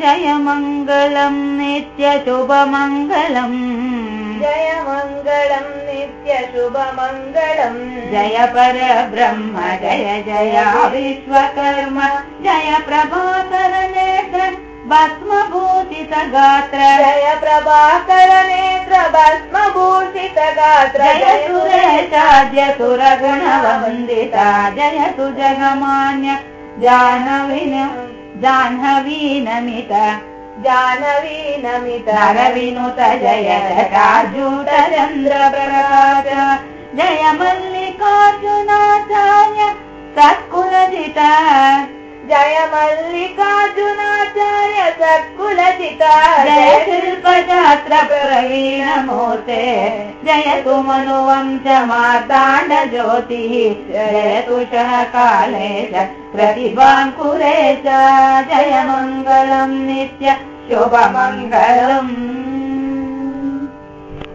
जय मङ्गलम् नित्य शुभमङ्गलम्। जय मङ्गलम् नित्य शुभमङ्गलम्। जय परब्रह्म जय जय विश्वकर्म जय प्रभाकर नेत्र भस्मभूषित गात्र जय प्रभाकर नेत्र भस्मभूषित गात्र जय सुरेशाद्य सुरगुणवन्दिता। जय तु जगमान्य जाह्नवीन जाह्नवी नमित जानवी नमित नरविनुत जय चन्द्रप्रकाश जय मल्लिकार्जुनाचार्य सत्कुलजित। जय मल्लिकार्जुनाचार्य सत्कुलजिता। जय शिल्पशास्त्र प्रवीणमूर्ते जयतु मनुवंश माताण्ड ज्योतिः जयतु शः काले च प्रतिभाङ्कुरे च जय मङ्गलम् नित्य। शुभमङ्गलम्